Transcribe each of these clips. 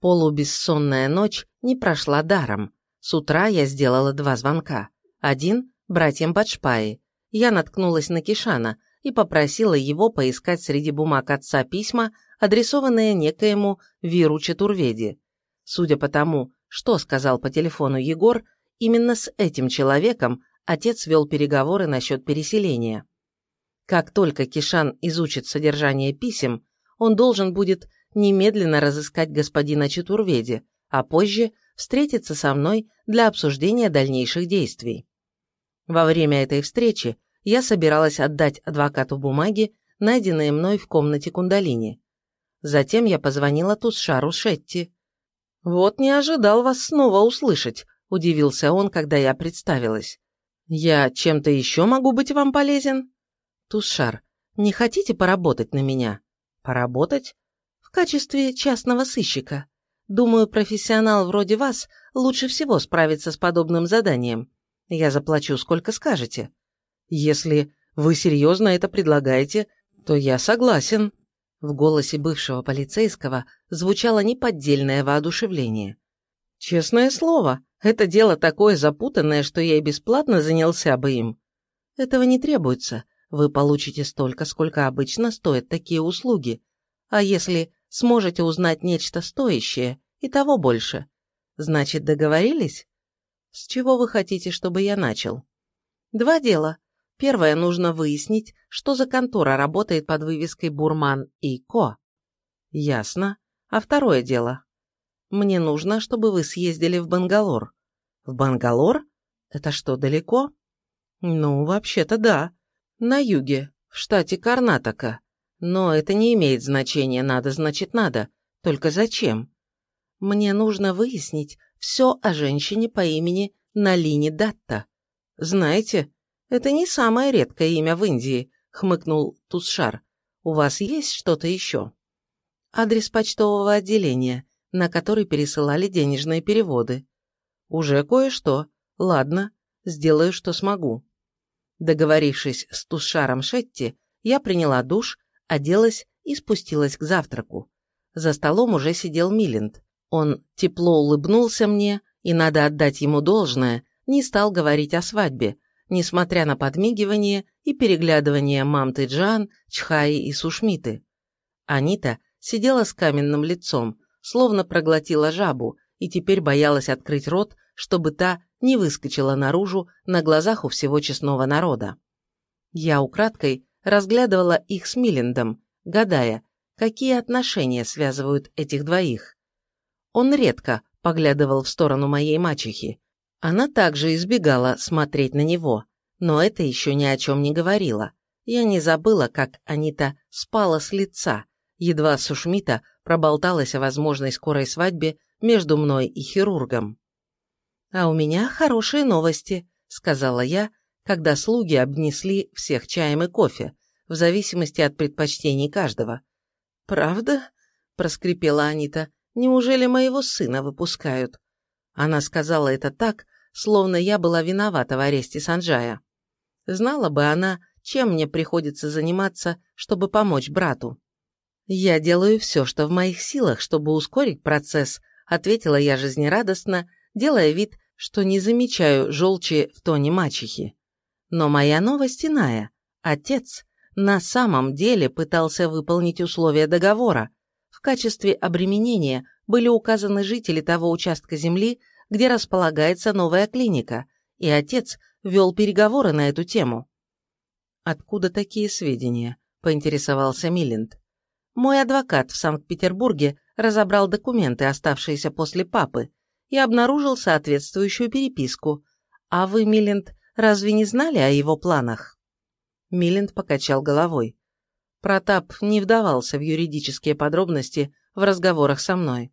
Полубессонная ночь не прошла даром. С утра я сделала два звонка. Один – братьям Баджпаи. Я наткнулась на Кишана и попросила его поискать среди бумаг отца письма, адресованные некоему Виру Чатурведи. Судя по тому, что сказал по телефону Егор, именно с этим человеком отец вел переговоры насчет переселения. Как только Кишан изучит содержание писем, он должен будет немедленно разыскать господина Чатурведи, а позже встретиться со мной для обсуждения дальнейших действий. Во время этой встречи я собиралась отдать адвокату бумаги, найденные мной в комнате Кундалини. Затем я позвонила Тусшару Шетти. «Вот не ожидал вас снова услышать», – удивился он, когда я представилась. «Я чем-то еще могу быть вам полезен?» «Тусшар, не хотите поработать на меня?» «Поработать?» «В качестве частного сыщика. Думаю, профессионал вроде вас лучше всего справится с подобным заданием. Я заплачу, сколько скажете». «Если вы серьезно это предлагаете, то я согласен». В голосе бывшего полицейского звучало неподдельное воодушевление. «Честное слово, это дело такое запутанное, что я и бесплатно занялся бы им. Этого не требуется. Вы получите столько, сколько обычно стоят такие услуги. А если сможете узнать нечто стоящее, и того больше. Значит, договорились? С чего вы хотите, чтобы я начал? Два дела. Первое, нужно выяснить, что за контора работает под вывеской «Бурман и Ко». Ясно. А второе дело. Мне нужно, чтобы вы съездили в Бангалор. В Бангалор? Это что, далеко? Ну, вообще-то да. На юге, в штате Карнатока. Но это не имеет значения, надо значит надо. Только зачем? Мне нужно выяснить все о женщине по имени Налини Датта. Знаете, это не самое редкое имя в Индии, хмыкнул Тусшар. У вас есть что-то еще? Адрес почтового отделения, на который пересылали денежные переводы. Уже кое-что. Ладно, сделаю, что смогу. Договорившись с Тушаром Шетти, я приняла душ, оделась и спустилась к завтраку. За столом уже сидел Милинд. Он тепло улыбнулся мне, и надо отдать ему должное, не стал говорить о свадьбе, несмотря на подмигивание и переглядывание мамты Джан, Чхаи и Сушмиты. Анита сидела с каменным лицом, словно проглотила жабу, и теперь боялась открыть рот, чтобы та не выскочила наружу на глазах у всего честного народа. Я украдкой разглядывала их с Милендом, гадая, какие отношения связывают этих двоих. Он редко поглядывал в сторону моей мачехи. Она также избегала смотреть на него, но это еще ни о чем не говорило. Я не забыла, как Анита спала с лица, едва Сушмита проболталась о возможной скорой свадьбе между мной и хирургом. «А у меня хорошие новости», — сказала я, когда слуги обнесли всех чаем и кофе, в зависимости от предпочтений каждого. «Правда?» — проскрипела Анита. «Неужели моего сына выпускают?» Она сказала это так, словно я была виновата в аресте Санджая. Знала бы она, чем мне приходится заниматься, чтобы помочь брату. «Я делаю все, что в моих силах, чтобы ускорить процесс», ответила я жизнерадостно, делая вид, что не замечаю желчи в тоне мачехи. Но моя новость иная. Отец на самом деле пытался выполнить условия договора. В качестве обременения были указаны жители того участка земли, где располагается новая клиника, и отец вел переговоры на эту тему. «Откуда такие сведения?» – поинтересовался Милленд. «Мой адвокат в Санкт-Петербурге разобрал документы, оставшиеся после папы, и обнаружил соответствующую переписку. А вы, Милленд, разве не знали о его планах?» Милленд покачал головой. Протап не вдавался в юридические подробности в разговорах со мной.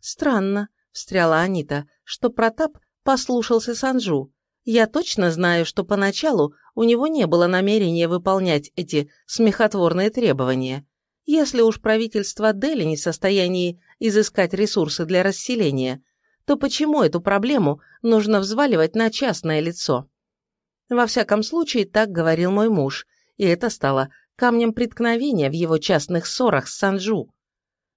«Странно», — встряла Анита, — «что Протап послушался Санджу. Я точно знаю, что поначалу у него не было намерения выполнять эти смехотворные требования. Если уж правительство Дели не в состоянии изыскать ресурсы для расселения, то почему эту проблему нужно взваливать на частное лицо?» Во всяком случае, так говорил мой муж, и это стало камнем преткновения в его частных ссорах с Санджу.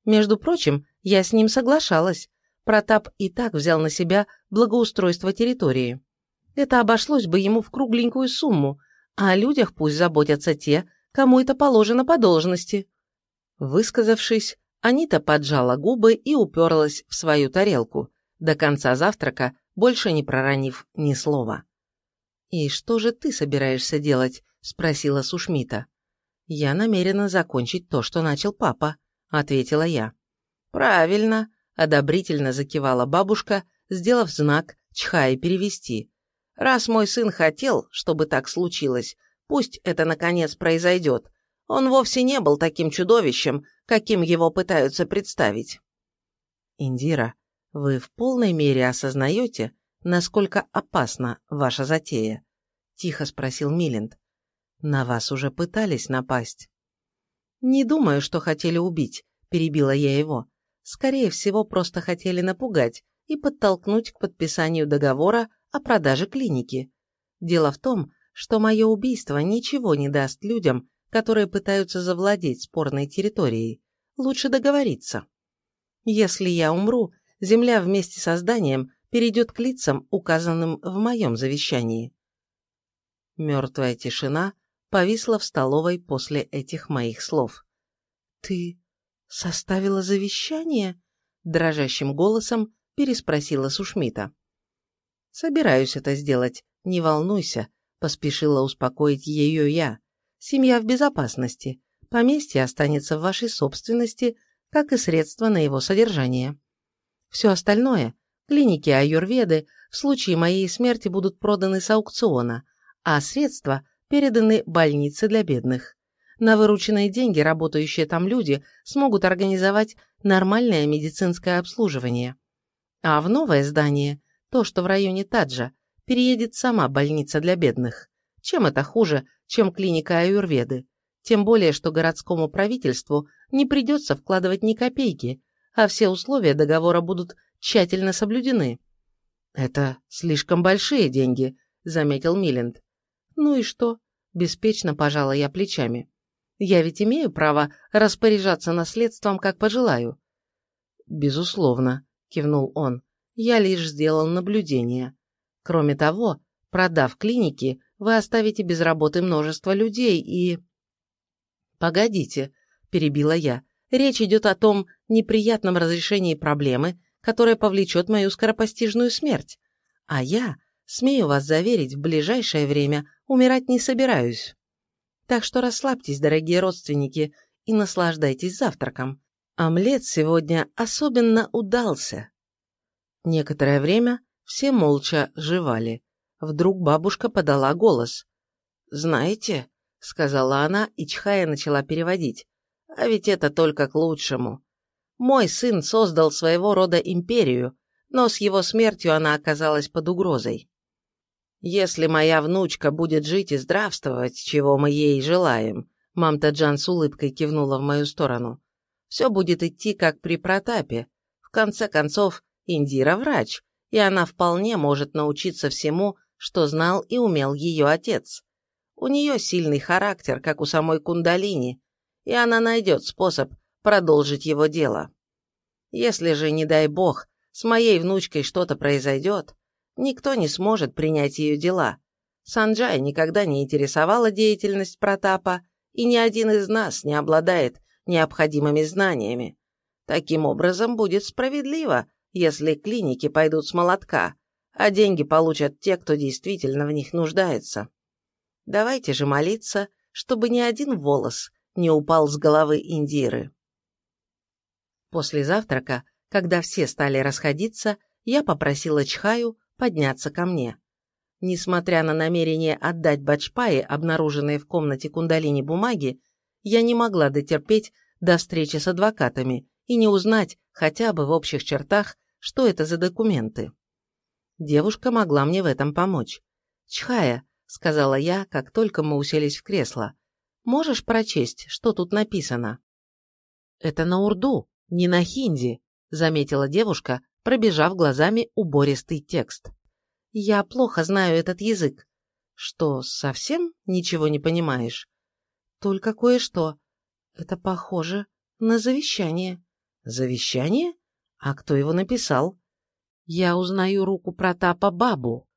Между прочим, Я с ним соглашалась. Протап и так взял на себя благоустройство территории. Это обошлось бы ему в кругленькую сумму, а о людях пусть заботятся те, кому это положено по должности. Высказавшись, Анита поджала губы и уперлась в свою тарелку, до конца завтрака больше не проронив ни слова. «И что же ты собираешься делать?» – спросила Сушмита. «Я намерена закончить то, что начал папа», – ответила я. «Правильно», – одобрительно закивала бабушка, сделав знак «чхай перевести». «Раз мой сын хотел, чтобы так случилось, пусть это наконец произойдет. Он вовсе не был таким чудовищем, каким его пытаются представить». «Индира, вы в полной мере осознаете, насколько опасна ваша затея?» – тихо спросил Милинд. «На вас уже пытались напасть». «Не думаю, что хотели убить», – перебила я его. «Скорее всего, просто хотели напугать и подтолкнуть к подписанию договора о продаже клиники. Дело в том, что мое убийство ничего не даст людям, которые пытаются завладеть спорной территорией. Лучше договориться. Если я умру, земля вместе со зданием перейдет к лицам, указанным в моем завещании. Мертвая тишина повисла в столовой после этих моих слов. «Ты составила завещание?» – дрожащим голосом переспросила Сушмита. «Собираюсь это сделать, не волнуйся», – поспешила успокоить ее я. «Семья в безопасности, поместье останется в вашей собственности, как и средства на его содержание. Все остальное, клиники аюрведы, в случае моей смерти будут проданы с аукциона, а средства переданы больнице для бедных. На вырученные деньги работающие там люди смогут организовать нормальное медицинское обслуживание. А в новое здание, то, что в районе Таджа, переедет сама больница для бедных. Чем это хуже, чем клиника аюрведы? Тем более, что городскому правительству не придется вкладывать ни копейки, а все условия договора будут тщательно соблюдены. «Это слишком большие деньги», — заметил Милленд. «Ну и что?» — беспечно пожала я плечами. «Я ведь имею право распоряжаться наследством, как пожелаю». «Безусловно», — кивнул он. «Я лишь сделал наблюдение. Кроме того, продав клиники, вы оставите без работы множество людей и...» «Погодите», — перебила я, — «речь идет о том неприятном разрешении проблемы, которая повлечет мою скоропостижную смерть. А я, смею вас заверить, в ближайшее время умирать не собираюсь. Так что расслабьтесь, дорогие родственники, и наслаждайтесь завтраком. Омлет сегодня особенно удался». Некоторое время все молча жевали. Вдруг бабушка подала голос. «Знаете, — сказала она, и Чхая начала переводить. «А ведь это только к лучшему. Мой сын создал своего рода империю, но с его смертью она оказалась под угрозой. Если моя внучка будет жить и здравствовать, чего мы ей желаем, мамта Джан с улыбкой кивнула в мою сторону, все будет идти как при Протапе. В конце концов, Индира врач, и она вполне может научиться всему, что знал и умел ее отец. У нее сильный характер, как у самой Кундалини, и она найдет способ продолжить его дело. Если же, не дай бог, с моей внучкой что-то произойдет, никто не сможет принять ее дела. Санджай никогда не интересовала деятельность Протапа, и ни один из нас не обладает необходимыми знаниями. Таким образом, будет справедливо, если клиники пойдут с молотка, а деньги получат те, кто действительно в них нуждается. Давайте же молиться, чтобы ни один волос не упал с головы Индиры. После завтрака, когда все стали расходиться, я попросила Чхаю подняться ко мне. Несмотря на намерение отдать Баджпае, обнаруженные в комнате кундалини бумаги, я не могла дотерпеть до встречи с адвокатами и не узнать хотя бы в общих чертах, что это за документы. Девушка могла мне в этом помочь. «Чхая, сказала я, как только мы уселись в кресло. «Можешь прочесть, что тут написано?» «Это на урду, не на хинди», — заметила девушка, пробежав глазами убористый текст. «Я плохо знаю этот язык». «Что, совсем ничего не понимаешь?» «Только кое-что. Это похоже на завещание. Завещание? А кто его написал? Я узнаю руку Протапа Бабу.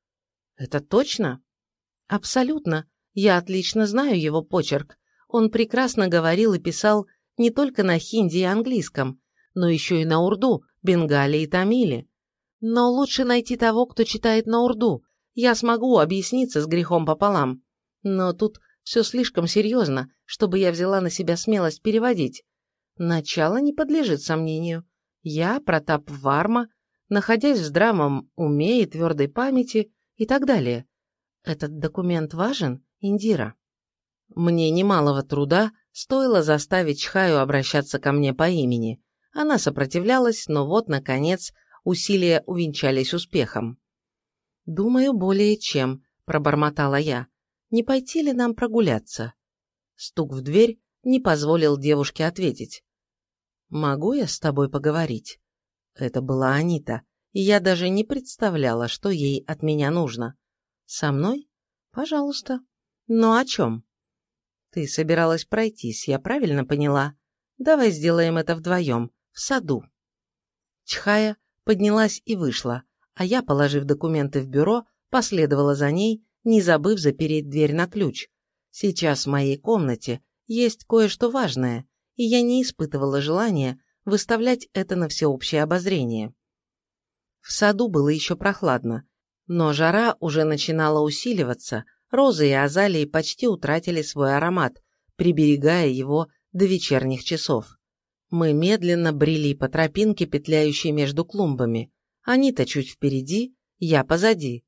Это точно? Абсолютно. Я отлично знаю его почерк. Он прекрасно говорил и писал не только на хинди и английском, но еще и на урду, бенгале и тамиле. Но лучше найти того, кто читает на урду. Я смогу объясниться с грехом пополам. Но тут все слишком серьезно, чтобы я взяла на себя смелость переводить. Начало не подлежит сомнению. Я, Протап Варма, находясь в здравом уме и твердой памяти и так далее. Этот документ важен, Индира? Мне немалого труда стоило заставить Чхаю обращаться ко мне по имени. Она сопротивлялась, но вот, наконец, усилия увенчались успехом. «Думаю, более чем», – пробормотала я. «Не пойти ли нам прогуляться?» Стук в дверь не позволил девушке ответить. «Могу я с тобой поговорить?» Это была Анита, и я даже не представляла, что ей от меня нужно. «Со мной? Пожалуйста. Но о чем?» «Ты собиралась пройтись, я правильно поняла? Давай сделаем это вдвоем, в саду». Чхая поднялась и вышла, а я, положив документы в бюро, последовала за ней, не забыв запереть дверь на ключ. Сейчас в моей комнате есть кое-что важное, и я не испытывала желания выставлять это на всеобщее обозрение. В саду было еще прохладно, но жара уже начинала усиливаться, розы и азалии почти утратили свой аромат, приберегая его до вечерних часов. Мы медленно брели по тропинке, петляющей между клумбами. Анита чуть впереди, я позади.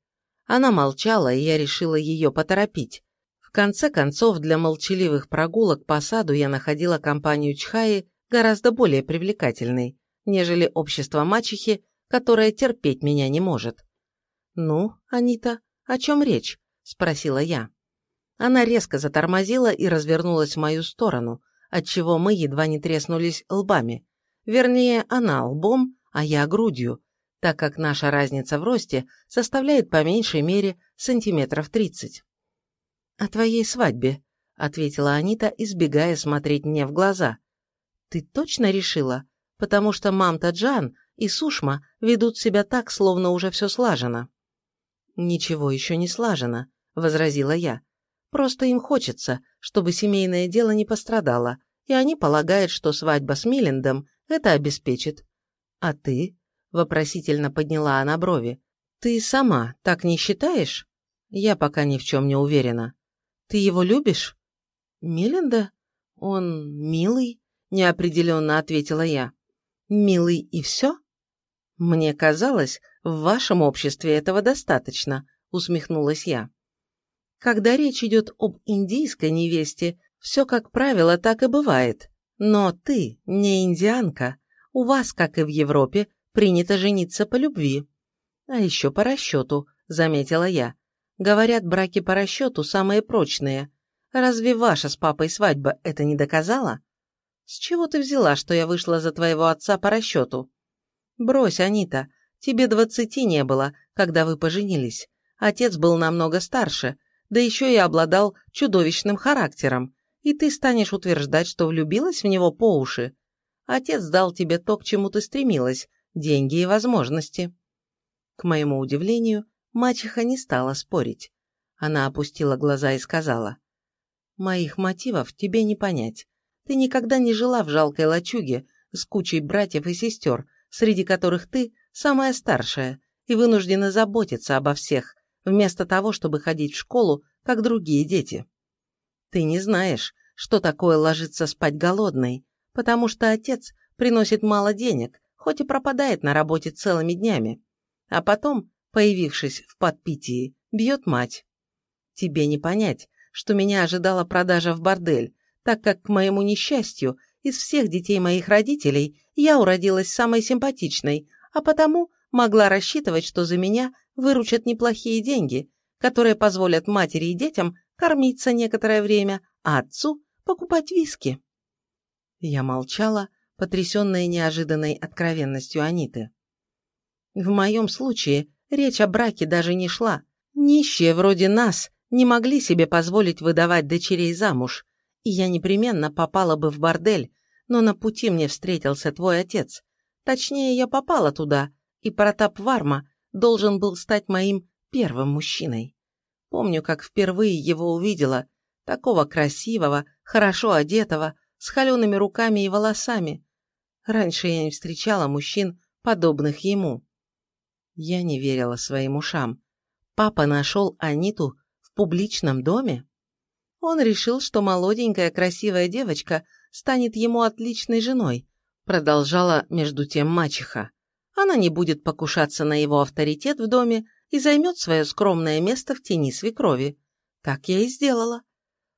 Она молчала, и я решила ее поторопить, конце концов, для молчаливых прогулок по саду я находила компанию Чхаи гораздо более привлекательной, нежели общество мачехи, которое терпеть меня не может. «Ну, Анита, о чем речь?» – спросила я. Она резко затормозила и развернулась в мою сторону, отчего мы едва не треснулись лбами. Вернее, она лбом, а я грудью, так как наша разница в росте составляет по меньшей мере сантиметров тридцать. «О твоей свадьбе», — ответила Анита, избегая смотреть мне в глаза. «Ты точно решила? Потому что мамта Джан и Сушма ведут себя так, словно уже все слажено». «Ничего еще не слажено», — возразила я. «Просто им хочется, чтобы семейное дело не пострадало, и они полагают, что свадьба с Миллендом это обеспечит». «А ты?» — вопросительно подняла она брови. «Ты сама так не считаешь?» «Я пока ни в чем не уверена. Ты его любишь?» «Миленда? Он милый?» – неопределенно ответила я. «Милый и все?» «Мне казалось, в вашем обществе этого достаточно», – усмехнулась я. «Когда речь идет об индийской невесте, все, как правило, так и бывает. Но ты не индианка. У вас, как и в Европе, принято жениться по любви. А еще по расчету», – заметила я. Говорят, браки по расчету самые прочные. Разве ваша с папой свадьба это не доказала? С чего ты взяла, что я вышла за твоего отца по расчету? Брось, Анита, тебе двадцати не было, когда вы поженились. Отец был намного старше, да еще и обладал чудовищным характером, и ты станешь утверждать, что влюбилась в него по уши. Отец дал тебе то, к чему ты стремилась, деньги и возможности. К моему удивлению, Мачеха не стала спорить. Она опустила глаза и сказала, «Моих мотивов тебе не понять. Ты никогда не жила в жалкой лачуге с кучей братьев и сестер, среди которых ты самая старшая и вынуждена заботиться обо всех, вместо того, чтобы ходить в школу, как другие дети. Ты не знаешь, что такое ложиться спать голодной, потому что отец приносит мало денег, хоть и пропадает на работе целыми днями. А потом появившись в подпитии, бьет мать. Тебе не понять, что меня ожидала продажа в бордель, так как, к моему несчастью, из всех детей моих родителей я уродилась самой симпатичной, а потому могла рассчитывать, что за меня выручат неплохие деньги, которые позволят матери и детям кормиться некоторое время, а отцу покупать виски. Я молчала, потрясенная неожиданной откровенностью Аниты. В моем случае Речь о браке даже не шла. Нищие вроде нас не могли себе позволить выдавать дочерей замуж, и я непременно попала бы в бордель, но на пути мне встретился твой отец. Точнее, я попала туда, и Протап Варма должен был стать моим первым мужчиной. Помню, как впервые его увидела, такого красивого, хорошо одетого, с холеными руками и волосами. Раньше я не встречала мужчин, подобных ему. Я не верила своим ушам. Папа нашел Аниту в публичном доме? Он решил, что молоденькая красивая девочка станет ему отличной женой, продолжала между тем мачеха. Она не будет покушаться на его авторитет в доме и займет свое скромное место в тени свекрови. Так я и сделала.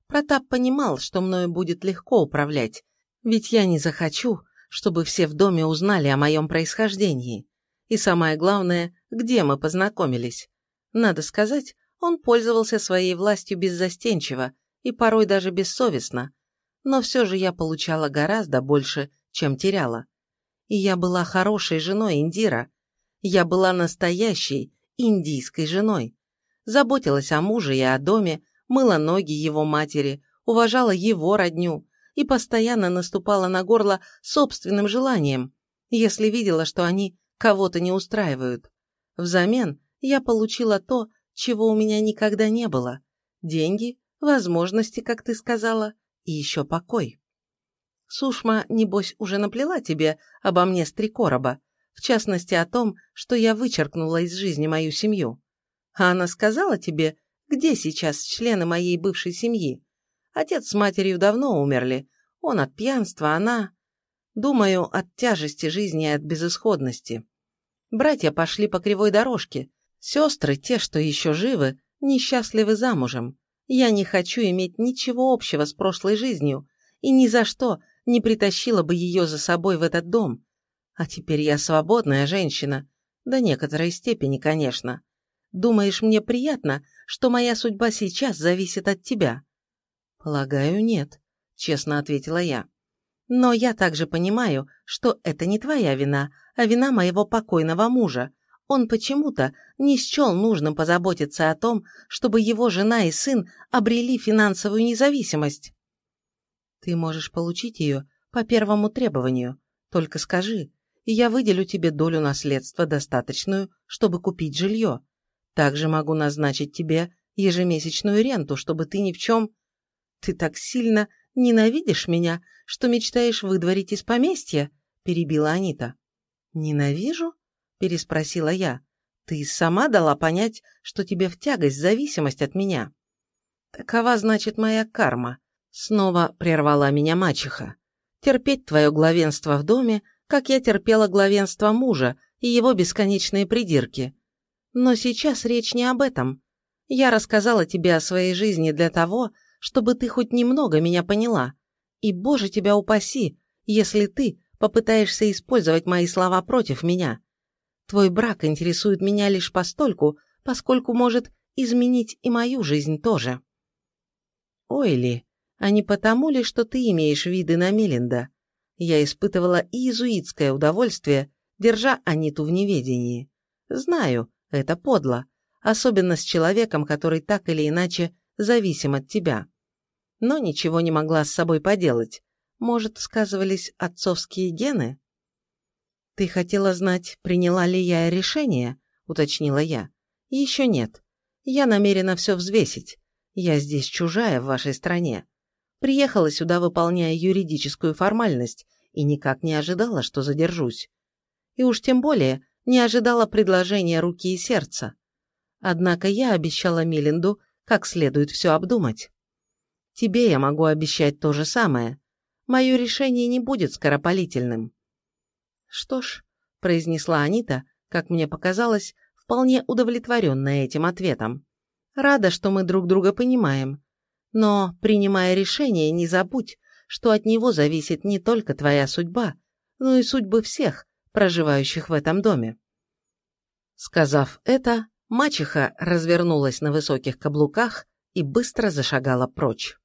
Протап понимал, что мною будет легко управлять, ведь я не захочу, чтобы все в доме узнали о моем происхождении. И самое главное, где мы познакомились. Надо сказать, он пользовался своей властью беззастенчиво и порой даже бессовестно, но все же я получала гораздо больше, чем теряла. И я была хорошей женой Индира. Я была настоящей индийской женой. Заботилась о муже и о доме, мыла ноги его матери, уважала его родню и постоянно наступала на горло собственным желанием, если видела, что они кого-то не устраивают. Взамен я получила то, чего у меня никогда не было – деньги, возможности, как ты сказала, и еще покой. Сушма, небось, уже наплела тебе обо мне с три короба, в частности о том, что я вычеркнула из жизни мою семью. А она сказала тебе, где сейчас члены моей бывшей семьи? Отец с матерью давно умерли, он от пьянства, она... Думаю, от тяжести жизни и от безысходности. Братья пошли по кривой дорожке, сестры, те, что еще живы, несчастливы замужем. Я не хочу иметь ничего общего с прошлой жизнью и ни за что не притащила бы ее за собой в этот дом. А теперь я свободная женщина, до некоторой степени, конечно. Думаешь, мне приятно, что моя судьба сейчас зависит от тебя? Полагаю, нет, честно ответила я. Но я также понимаю, что это не твоя вина, а вина моего покойного мужа. Он почему-то не счел нужным позаботиться о том, чтобы его жена и сын обрели финансовую независимость. Ты можешь получить ее по первому требованию. Только скажи, и я выделю тебе долю наследства, достаточную, чтобы купить жилье. Также могу назначить тебе ежемесячную ренту, чтобы ты ни в чем... Ты так сильно ненавидишь меня, что мечтаешь выдворить из поместья?» – перебила Анита. «Ненавижу?» – переспросила я. «Ты сама дала понять, что тебе в тягость зависимость от меня». «Такова, значит, моя карма», Снова прервала меня мачеха. Терпеть твое главенство в доме, как я терпела главенство мужа и его бесконечные придирки. Но сейчас речь не об этом. Я рассказала тебе о своей жизни для того, чтобы ты хоть немного меня поняла. И, Боже, тебя упаси, если ты попытаешься использовать мои слова против меня. Твой брак интересует меня лишь постольку, поскольку может изменить и мою жизнь тоже. Ой ли, а не потому ли, что ты имеешь виды на Мелинда? Я испытывала иезуитское удовольствие, держа Аниту в неведении. Знаю, это подло, особенно с человеком, который так или иначе зависим от тебя. Но ничего не могла с собой поделать. Может, сказывались отцовские гены? «Ты хотела знать, приняла ли я решение?» – уточнила я. «Еще нет. Я намерена все взвесить. Я здесь чужая в вашей стране. Приехала сюда, выполняя юридическую формальность, и никак не ожидала, что задержусь. И уж тем более не ожидала предложения руки и сердца. Однако я обещала Милинду как следует все обдумать. Тебе я могу обещать то же самое. Мое решение не будет скоропалительным. Что ж, произнесла Анита, как мне показалось, вполне удовлетворенная этим ответом. Рада, что мы друг друга понимаем. Но, принимая решение, не забудь, что от него зависит не только твоя судьба, но и судьбы всех, проживающих в этом доме. Сказав это, мачеха развернулась на высоких каблуках и быстро зашагала прочь.